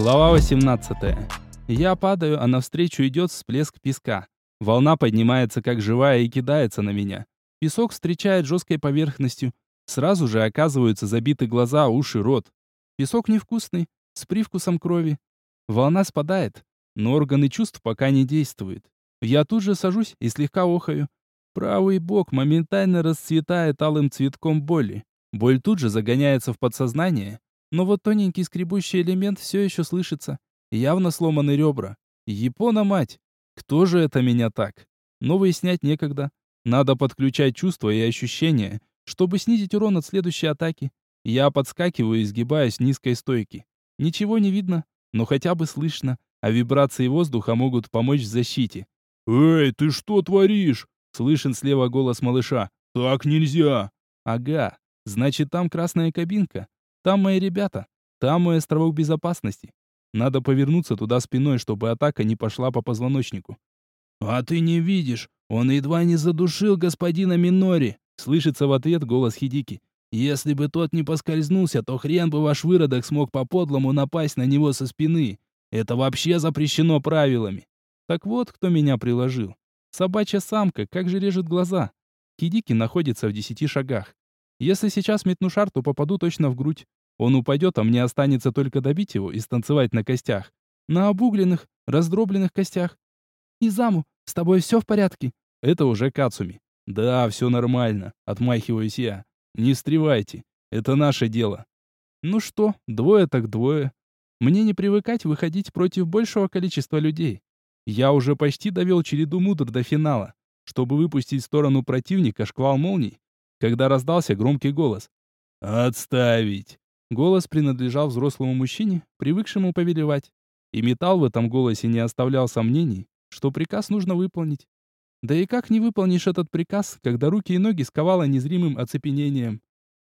Глава 18. Я падаю, а навстречу идет всплеск песка. Волна поднимается как живая и кидается на меня. Песок встречает жесткой поверхностью. Сразу же оказываются забиты глаза, уши, рот. Песок невкусный, с привкусом крови. Волна спадает, но органы чувств пока не действуют. Я тут же сажусь и слегка охаю. Правый бок моментально расцветает алым цветком боли. Боль тут же загоняется в подсознание, но вот тоненький скребущий элемент все еще слышится. Явно сломаны ребра. Япона мать! Кто же это меня так? Но выяснять некогда. Надо подключать чувства и ощущения, чтобы снизить урон от следующей атаки. Я подскакиваю и сгибаюсь в низкой стойке. Ничего не видно, но хотя бы слышно, а вибрации воздуха могут помочь в защите. «Эй, ты что творишь?» Слышен слева голос малыша. «Так нельзя!» «Ага, значит там красная кабинка. Там мои ребята. Там мой островок безопасности. Надо повернуться туда спиной, чтобы атака не пошла по позвоночнику. «А ты не видишь? Он едва не задушил господина Минори!» Слышится в ответ голос Хидики. «Если бы тот не поскользнулся, то хрен бы ваш выродок смог по-подлому напасть на него со спины. Это вообще запрещено правилами». Так вот, кто меня приложил. Собачья самка, как же режет глаза. Хидики находится в десяти шагах. Если сейчас метну шар, то попаду точно в грудь. Он упадет, а мне останется только добить его и станцевать на костях. На обугленных, раздробленных костях. «Изаму, с тобой все в порядке?» Это уже Кацуми. «Да, все нормально», — отмахиваюсь я. «Не встревайте. Это наше дело». «Ну что, двое так двое. Мне не привыкать выходить против большего количества людей. Я уже почти довел череду мудр до финала, чтобы выпустить в сторону противника шквал молний, когда раздался громкий голос. «Отставить!» Голос принадлежал взрослому мужчине, привыкшему повелевать. И металл в этом голосе не оставлял сомнений, что приказ нужно выполнить. Да и как не выполнишь этот приказ, когда руки и ноги сковало незримым оцепенением?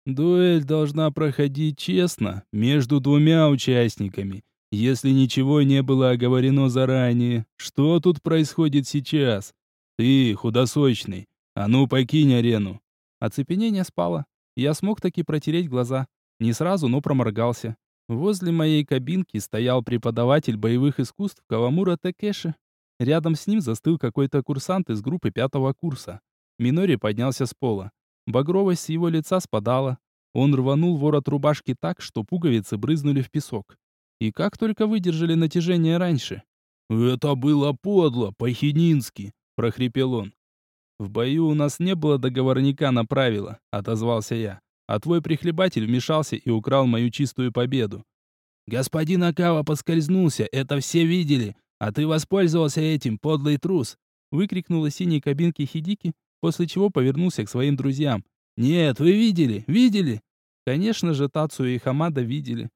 Дуэль должна проходить честно, между двумя участниками. Если ничего не было оговорено заранее, что тут происходит сейчас? Ты, худосочный, а ну покинь арену. Оцепенение спало. Я смог таки протереть глаза. Не сразу, но проморгался. Возле моей кабинки стоял преподаватель боевых искусств Кавамура Такеши. Рядом с ним застыл какой-то курсант из группы пятого курса. Минори поднялся с пола. Багровость с его лица спадала. Он рванул ворот рубашки так, что пуговицы брызнули в песок. И как только выдержали натяжение раньше. «Это было подло, по-хинински», — прохрипел он. «В бою у нас не было договорника на правила», — отозвался я а твой прихлебатель вмешался и украл мою чистую победу. Господин Акава поскользнулся, это все видели, а ты воспользовался этим, подлый трус!» выкрикнул из синей кабинки Хидики, после чего повернулся к своим друзьям. «Нет, вы видели, видели?» Конечно же, Тацию и Хамада видели.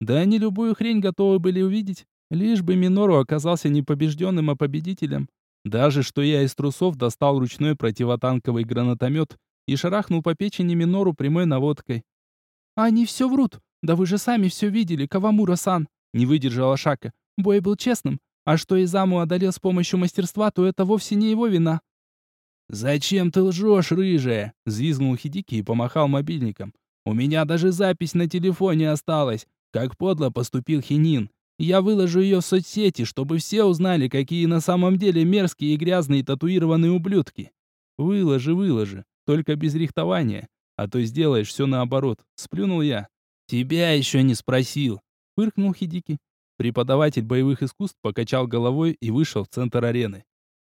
Да они любую хрень готовы были увидеть, лишь бы Минору оказался не побежденным, а победителем. Даже что я из трусов достал ручной противотанковый гранатомет и шарахнул по печени Минору прямой наводкой. «Они все врут! Да вы же сами все видели, Кавамура-сан!» Не выдержала Шака. «Бой был честным, а что Изаму одолел с помощью мастерства, то это вовсе не его вина». «Зачем ты лжешь, рыжая?» — взвизгнул Хидики и помахал мобильником. «У меня даже запись на телефоне осталась, как подло поступил Хинин. Я выложу ее в соцсети, чтобы все узнали, какие на самом деле мерзкие и грязные татуированные ублюдки». «Выложи, выложи только без рихтования, а то сделаешь все наоборот. Сплюнул я. Тебя еще не спросил. Фыркнул Хидики. Преподаватель боевых искусств покачал головой и вышел в центр арены.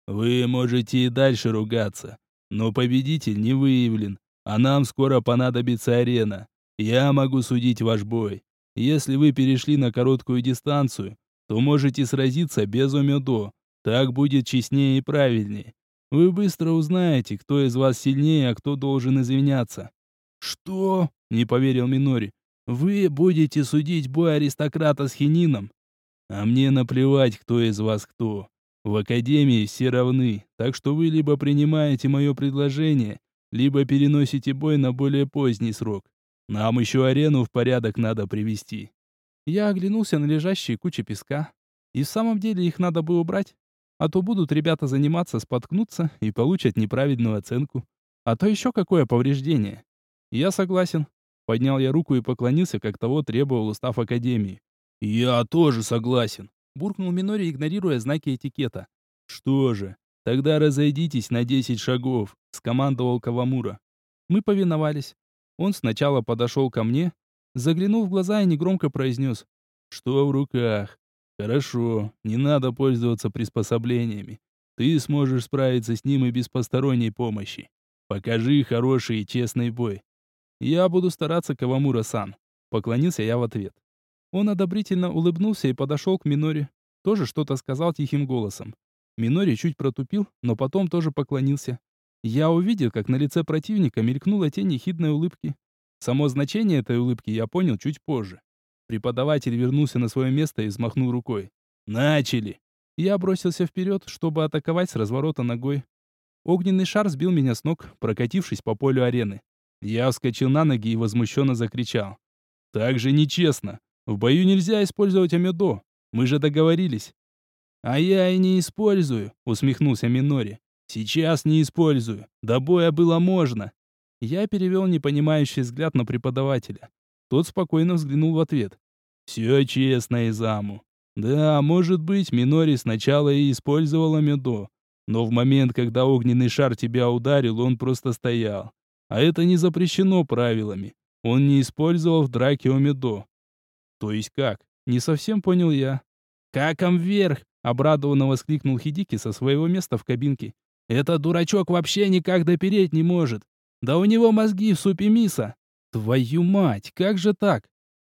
Вы можете и дальше ругаться, но победитель не выявлен, а нам скоро понадобится арена. Я могу судить ваш бой. Если вы перешли на короткую дистанцию, то можете сразиться без омедо. Так будет честнее и правильнее. Вы быстро узнаете, кто из вас сильнее, а кто должен извиняться. Что? Не поверил Минори. Вы будете судить бой аристократа с хинином. А мне наплевать, кто из вас кто. В академии все равны, так что вы либо принимаете мое предложение, либо переносите бой на более поздний срок. Нам еще арену в порядок надо привести. Я оглянулся на лежащие кучи песка. И в самом деле их надо бы убрать. А то будут ребята заниматься, споткнуться и получат неправильную оценку. А то еще какое повреждение. Я согласен. Поднял я руку и поклонился, как того требовал устав Академии. «Я тоже согласен», — буркнул Минори, игнорируя знаки этикета. «Что же, тогда разойдитесь на десять шагов», — скомандовал Кавамура. Мы повиновались. Он сначала подошел ко мне, заглянул в глаза и негромко произнес. «Что в руках? Хорошо, не надо пользоваться приспособлениями. Ты сможешь справиться с ним и без посторонней помощи. Покажи хороший и честный бой». «Я буду стараться, Кавамура-сан», — поклонился я в ответ. Он одобрительно улыбнулся и подошел к Миноре. Тоже что-то сказал тихим голосом. Минори чуть протупил, но потом тоже поклонился. Я увидел, как на лице противника мелькнула тень ехидной улыбки. Само значение этой улыбки я понял чуть позже. Преподаватель вернулся на свое место и взмахнул рукой. «Начали!» Я бросился вперед, чтобы атаковать с разворота ногой. Огненный шар сбил меня с ног, прокатившись по полю арены. Я вскочил на ноги и возмущенно закричал. «Так же нечестно! В бою нельзя использовать амедо! Мы же договорились!» «А я и не использую», — усмехнулся Минори. Сейчас не использую. До боя было можно. Я перевел непонимающий взгляд на преподавателя. Тот спокойно взглянул в ответ. Все честно, Изаму. Да, может быть, Минори сначала и использовал Амедо, но в момент, когда огненный шар тебя ударил, он просто стоял. А это не запрещено правилами. Он не использовал в драке Омедо. То есть как? Не совсем понял я. «Каком вверх!» — обрадованно воскликнул Хидики со своего места в кабинке. Этот дурачок вообще никак допереть не может. Да у него мозги в супе миса. Твою мать, как же так?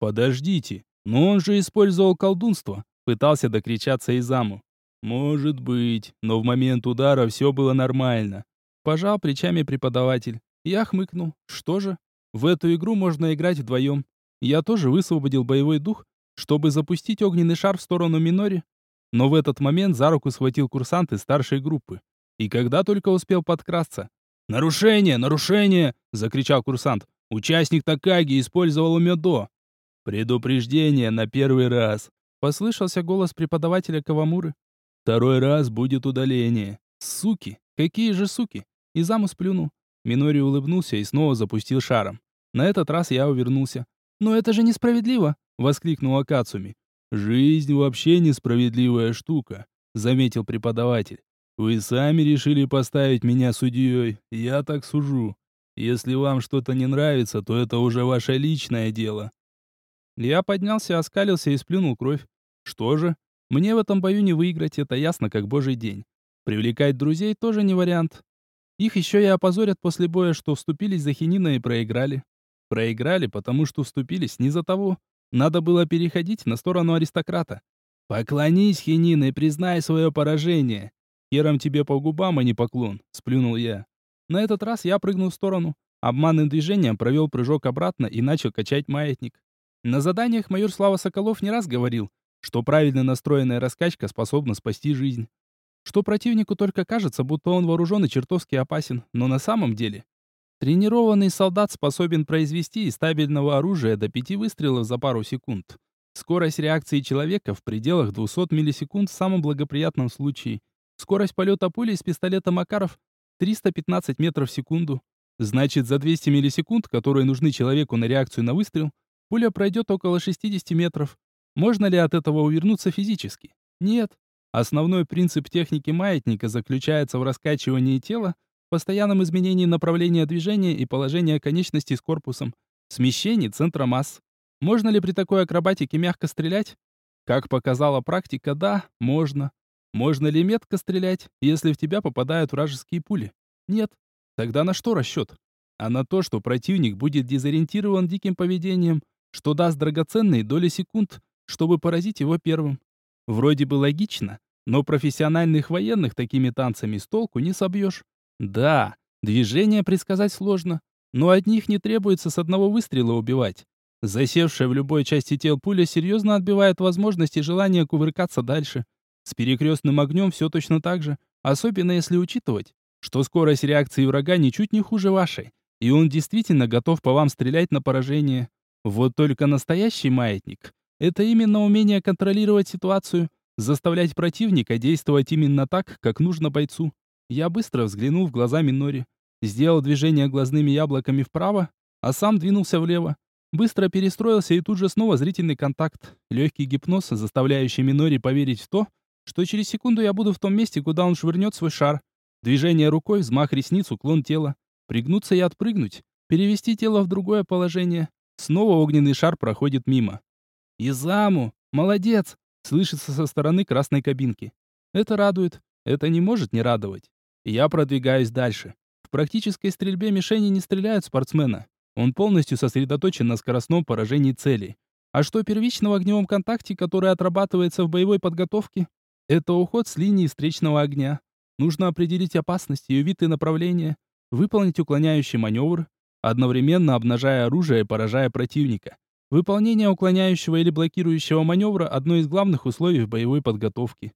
Подождите, но он же использовал колдунство. Пытался докричаться Изаму. Может быть, но в момент удара все было нормально. Пожал плечами преподаватель. Я хмыкнул. Что же? В эту игру можно играть вдвоем. Я тоже высвободил боевой дух, чтобы запустить огненный шар в сторону Минори. Но в этот момент за руку схватил курсант из старшей группы. И когда только успел подкрасться. «Нарушение! Нарушение!» — закричал курсант. «Участник Такаги использовал медо!» «Предупреждение на первый раз!» — послышался голос преподавателя Кавамуры. «Второй раз будет удаление!» «Суки! Какие же суки!» Изаму сплюнул. Минори улыбнулся и снова запустил шаром. На этот раз я увернулся. «Но это же несправедливо!» — воскликнул Акацуми. «Жизнь вообще несправедливая штука», — заметил преподаватель. Вы сами решили поставить меня судьей, я так сужу. Если вам что-то не нравится, то это уже ваше личное дело». Я поднялся, оскалился и сплюнул кровь. Что же? Мне в этом бою не выиграть, это ясно как божий день. Привлекать друзей тоже не вариант. Их еще и опозорят после боя, что вступились за Хинина и проиграли. Проиграли, потому что вступились не за того. Надо было переходить на сторону аристократа. «Поклонись, Хинин, и признай свое поражение. «Хером тебе по губам, а не поклон», — сплюнул я. На этот раз я прыгнул в сторону, обманным движением провел прыжок обратно и начал качать маятник. На заданиях майор Слава Соколов не раз говорил, что правильно настроенная раскачка способна спасти жизнь. Что противнику только кажется, будто он вооружен и чертовски опасен, но на самом деле... Тренированный солдат способен произвести из стабильного оружия до пяти выстрелов за пару секунд. Скорость реакции человека в пределах 200 миллисекунд в самом благоприятном случае – Скорость полета пули из пистолета Макаров 315 метров в секунду. Значит, за 200 миллисекунд, которые нужны человеку на реакцию на выстрел, пуля пройдет около 60 метров. Можно ли от этого увернуться физически? Нет. Основной принцип техники маятника заключается в раскачивании тела, постоянном изменении направления движения и положения конечностей с корпусом, смещении центра масс. Можно ли при такой акробатике мягко стрелять? Как показала практика, да, можно. Можно ли метко стрелять, если в тебя попадают вражеские пули? Нет. Тогда на что расчет? А на то, что противник будет дезориентирован диким поведением, что даст драгоценные доли секунд, чтобы поразить его первым. Вроде бы логично, но профессиональных военных такими танцами с толку не собьешь. Да, движения предсказать сложно, но от них не требуется с одного выстрела убивать. Засевшая в любой части тел пуля серьезно отбивает возможность и желание кувыркаться дальше. С перекрестным огнем все точно так же, особенно если учитывать, что скорость реакции врага ничуть не хуже вашей, и он действительно готов по вам стрелять на поражение. Вот только настоящий маятник — это именно умение контролировать ситуацию, заставлять противника действовать именно так, как нужно бойцу. Я быстро взглянул в глаза Минори, сделал движение глазными яблоками вправо, а сам двинулся влево. Быстро перестроился и тут же снова зрительный контакт. Легкий гипноз, заставляющий Минори поверить в то, что через секунду я буду в том месте, куда он швырнет свой шар. Движение рукой, взмах ресниц, уклон тела. Пригнуться и отпрыгнуть. Перевести тело в другое положение. Снова огненный шар проходит мимо. «Изаму! Молодец!» Слышится со стороны красной кабинки. Это радует. Это не может не радовать. Я продвигаюсь дальше. В практической стрельбе мишени не стреляют спортсмена. Он полностью сосредоточен на скоростном поражении цели. А что первично в огневом контакте, который отрабатывается в боевой подготовке? Это уход с линии встречного огня. Нужно определить опасность, ее вид и направление, выполнить уклоняющий маневр, одновременно обнажая оружие и поражая противника. Выполнение уклоняющего или блокирующего маневра – одно из главных условий в боевой подготовке.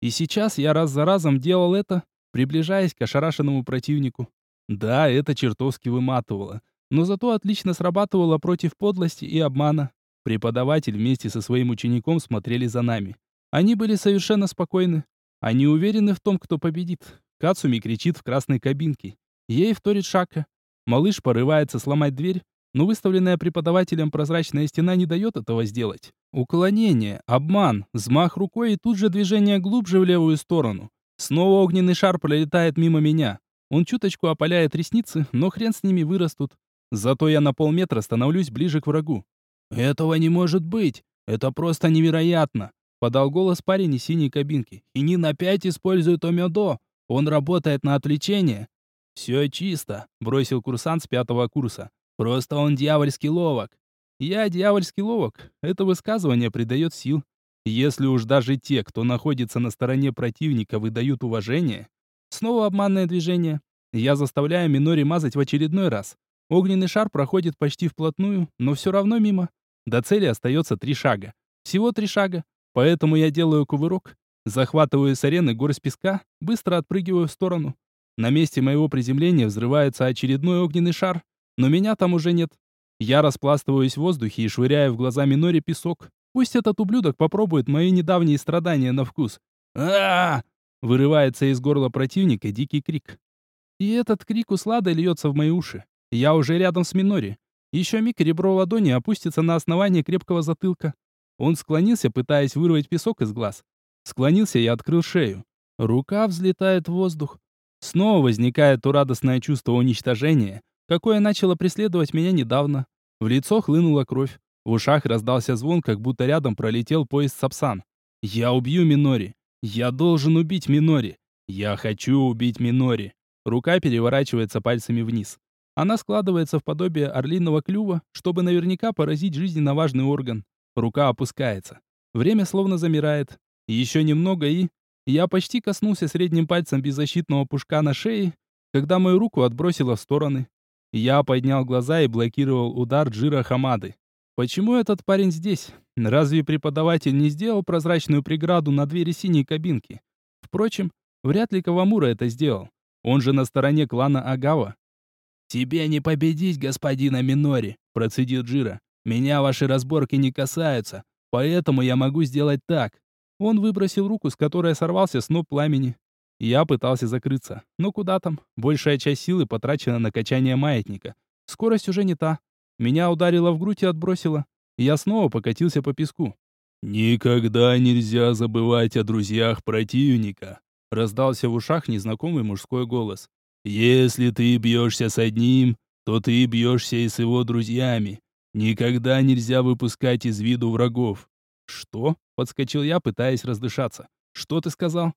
И сейчас я раз за разом делал это, приближаясь к ошарашенному противнику. Да, это чертовски выматывало, но зато отлично срабатывало против подлости и обмана. Преподаватель вместе со своим учеником смотрели за нами. Они были совершенно спокойны. Они уверены в том, кто победит. Кацуми кричит в красной кабинке. Ей вторит Шака. Малыш порывается сломать дверь, но выставленная преподавателем прозрачная стена не дает этого сделать. Уклонение, обман, взмах рукой и тут же движение глубже в левую сторону. Снова огненный шар пролетает мимо меня. Он чуточку опаляет ресницы, но хрен с ними вырастут. Зато я на полметра становлюсь ближе к врагу. «Этого не может быть! Это просто невероятно!» Подал голос парень из синей кабинки. «Хинин опять использует Омедо! Он работает на отвлечение!» «Все чисто», — бросил курсант с пятого курса. «Просто он дьявольски ловок». «Я дьявольски ловок». Это высказывание придает сил. Если уж даже те, кто находится на стороне противника, выдают уважение... Снова обманное движение. Я заставляю Минори мазать в очередной раз. Огненный шар проходит почти вплотную, но все равно мимо. До цели остается три шага. Всего три шага. Поэтому я делаю кувырок, захватываю с арены горсть песка, быстро отпрыгиваю в сторону. На месте моего приземления взрывается очередной огненный шар, но меня там уже нет. Я распластываюсь в воздухе и швыряю в глаза Миноре песок. Пусть этот ублюдок попробует мои недавние страдания на вкус. а, Вырывается из горла противника дикий крик. И этот крик усладой льется в мои уши. Я уже рядом с Минори. Еще миг ребро ладони опустится на основание крепкого затылка. Он склонился, пытаясь вырвать песок из глаз. Склонился и открыл шею. Рука взлетает в воздух. Снова возникает то радостное чувство уничтожения, какое начало преследовать меня недавно. В лицо хлынула кровь. В ушах раздался звон, как будто рядом пролетел поезд Сапсан. «Я убью Минори! Я должен убить Минори! Я хочу убить Минори!» Рука переворачивается пальцами вниз. Она складывается в подобие орлиного клюва, чтобы наверняка поразить жизненно важный орган. Рука опускается. Время словно замирает. Еще немного и... Я почти коснулся средним пальцем беззащитного пушка на шее, когда мою руку отбросило в стороны. Я поднял глаза и блокировал удар Джира Хамады. Почему этот парень здесь? Разве преподаватель не сделал прозрачную преграду на двери синей кабинки? Впрочем, вряд ли Кавамура это сделал. Он же на стороне клана Агава. «Тебе не победить, господина Минори», — процедил Джира. Меня ваши разборки не касаются, поэтому я могу сделать так. Он выбросил руку, с которой сорвался сноп пламени. Я пытался закрыться, но куда там? Большая часть силы потрачена на качание маятника. Скорость уже не та. Меня ударило в грудь и отбросило. Я снова покатился по песку. «Никогда нельзя забывать о друзьях противника», — раздался в ушах незнакомый мужской голос. «Если ты бьешься с одним, то ты бьешься и с его друзьями. Никогда нельзя выпускать из виду врагов. Что? Подскочил я, пытаясь раздышаться. Что ты сказал?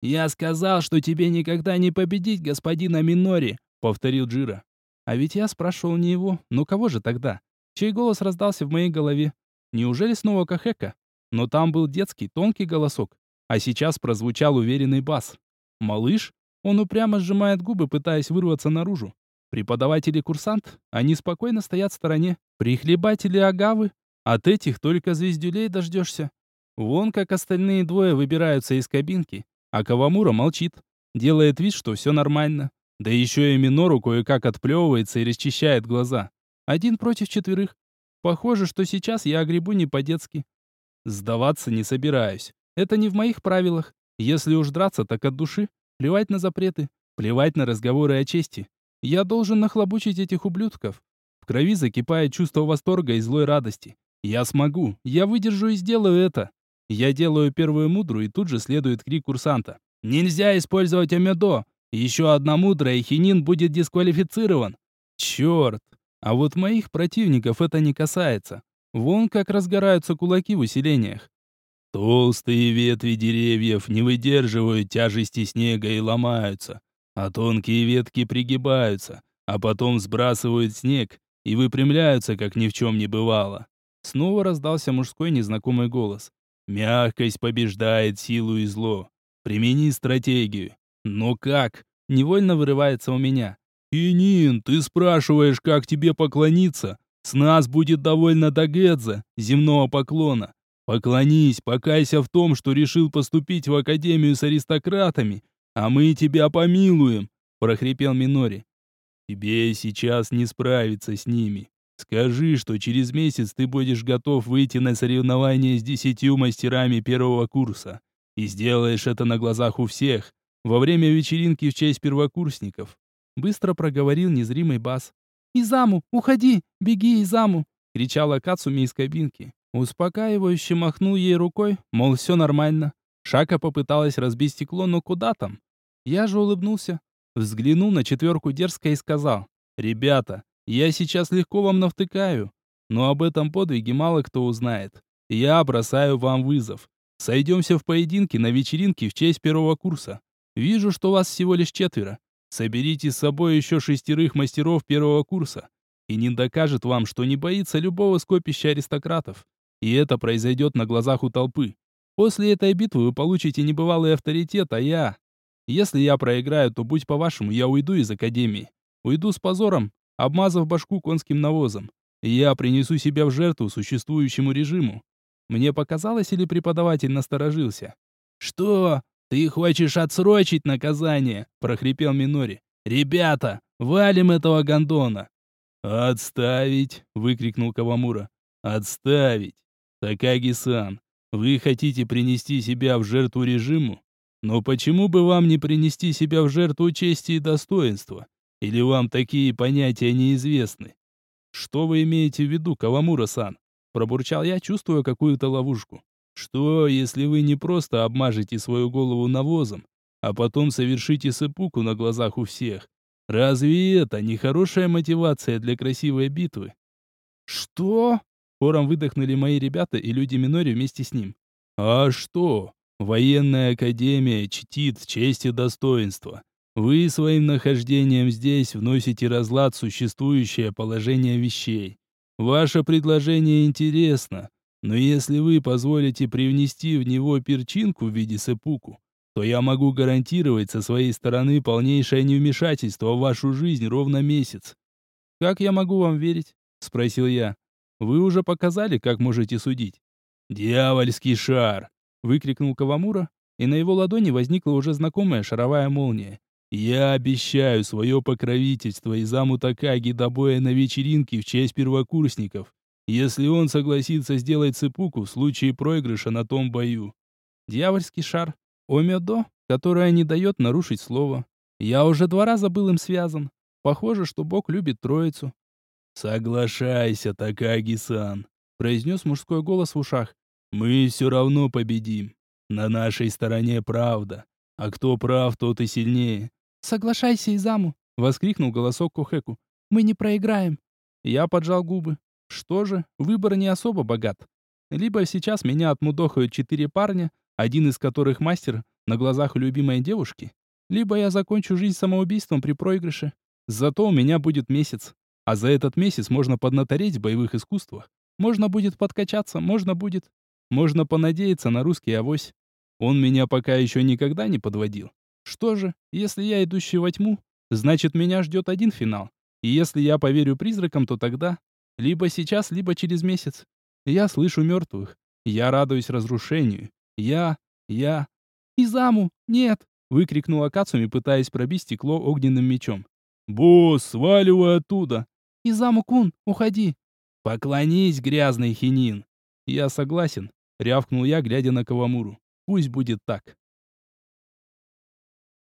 Я сказал, что тебе никогда не победить господина Минори, повторил Джира. А ведь я спрашивал не его, но кого же тогда? Чей голос раздался в моей голове? Неужели снова Кахека? Но там был детский, тонкий голосок, а сейчас прозвучал уверенный бас. Малыш? Он упрямо сжимает губы, пытаясь вырваться наружу. Преподаватель и курсант, они спокойно стоят в стороне. Прихлебатели агавы, от этих только звездюлей дождешься. Вон как остальные двое выбираются из кабинки, а Кавамура молчит, делает вид, что все нормально. Да еще и Минору кое-как отплевывается и расчищает глаза. Один против четверых. Похоже, что сейчас я огребу не по-детски. Сдаваться не собираюсь. Это не в моих правилах. Если уж драться, так от души. Плевать на запреты, плевать на разговоры о чести. Я должен нахлобучить этих ублюдков. В крови закипает чувство восторга и злой радости. Я смогу, я выдержу и сделаю это. Я делаю первую мудру, и тут же следует крик курсанта. «Нельзя использовать Амедо! Еще одна мудрая, и Хинин будет дисквалифицирован!» Черт! А вот моих противников это не касается. Вон как разгораются кулаки в усилениях. Толстые ветви деревьев не выдерживают тяжести снега и ломаются, а тонкие ветки пригибаются, а потом сбрасывают снег и выпрямляются, как ни в чем не бывало. Снова раздался мужской незнакомый голос. Мягкость побеждает силу и зло. Примени стратегию. Но как? Невольно вырывается у меня. «Инин, ты спрашиваешь, как тебе поклониться? С нас будет довольно Дагедза, земного поклона. Поклонись, покайся в том, что решил поступить в академию с аристократами, а мы тебя помилуем», — прохрипел Минори. «Тебе сейчас не справиться с ними. Скажи, что через месяц ты будешь готов выйти на соревнования с десятью мастерами первого курса. И сделаешь это на глазах у всех, во время вечеринки в честь первокурсников. Быстро проговорил незримый бас. «Изаму, уходи! Беги, Изаму!» кричала Кацуми из кабинки. Успокаивающе махнул ей рукой, мол, все нормально. Шака попыталась разбить стекло, но куда там? Я же улыбнулся, взглянул на четверку дерзко и сказал, «Ребята, я сейчас легко вам навтыкаю, но об этом подвиге мало кто узнает. Я бросаю вам вызов. Сойдемся в поединке на вечеринке в честь первого курса. Вижу, что вас всего лишь четверо. Соберите с собой еще шестерых мастеров первого курса. И не докажет вам, что не боится любого скопища аристократов. И это произойдет на глазах у толпы. После этой битвы вы получите небывалый авторитет, а я... Если я проиграю, то будь по-вашему, я уйду из академии. Уйду с позором, обмазав башку конским навозом. Я принесу себя в жертву существующему режиму. Мне показалось, или преподаватель насторожился? «Что? «Ты хочешь отсрочить наказание?» – прохрипел Минори. «Ребята, валим этого гондона!» «Отставить!» – выкрикнул Кавамура. «Отставить! Такаги-сан, вы хотите принести себя в жертву режиму? Но почему бы вам не принести себя в жертву чести и достоинства? Или вам такие понятия неизвестны?» «Что вы имеете в виду, Кавамура-сан?» – пробурчал я, чувствуя какую-то ловушку. Что, если вы не просто обмажете свою голову навозом, а потом совершите сыпуку на глазах у всех? Разве это не хорошая мотивация для красивой битвы? Что? Хором выдохнули мои ребята и люди Минори вместе с ним. А что? Военная академия чтит честь и достоинство. Вы своим нахождением здесь вносите разлад в существующее положение вещей. Ваше предложение интересно, но если вы позволите привнести в него перчинку в виде сепуку, то я могу гарантировать со своей стороны полнейшее невмешательство в вашу жизнь ровно месяц. Как я могу вам верить? спросил я. Вы уже показали, как можете судить. Дьявольский шар, выкрикнул Кавамура, и на его ладони возникла уже знакомая шаровая молния. Я обещаю свое покровительство и заму Такаги до на вечеринке в честь первокурсников если он согласится сделать цепуку в случае проигрыша на том бою. Дьявольский шар. Омедо, которая не дает нарушить слово. Я уже два раза был им связан. Похоже, что Бог любит троицу. «Соглашайся, Такаги-сан», — произнес мужской голос в ушах. «Мы все равно победим. На нашей стороне правда. А кто прав, тот и сильнее». «Соглашайся, Изаму», — воскликнул голосок Кохеку. «Мы не проиграем». Я поджал губы. Что же, выбор не особо богат. Либо сейчас меня отмудохают четыре парня, один из которых мастер на глазах любимой девушки, либо я закончу жизнь самоубийством при проигрыше. Зато у меня будет месяц. А за этот месяц можно поднатореть в боевых искусствах. Можно будет подкачаться, можно будет... Можно понадеяться на русский авось. Он меня пока еще никогда не подводил. Что же, если я идущий во тьму, значит меня ждет один финал. И если я поверю призракам, то тогда либо сейчас, либо через месяц. Я слышу мертвых. Я радуюсь разрушению. Я... я... «Изаму! Нет!» — выкрикнула Кацуми, пытаясь пробить стекло огненным мечом. «Босс, сваливай оттуда!» «Изаму-кун, уходи!» «Поклонись, грязный хинин!» «Я согласен», — рявкнул я, глядя на Кавамуру. «Пусть будет так».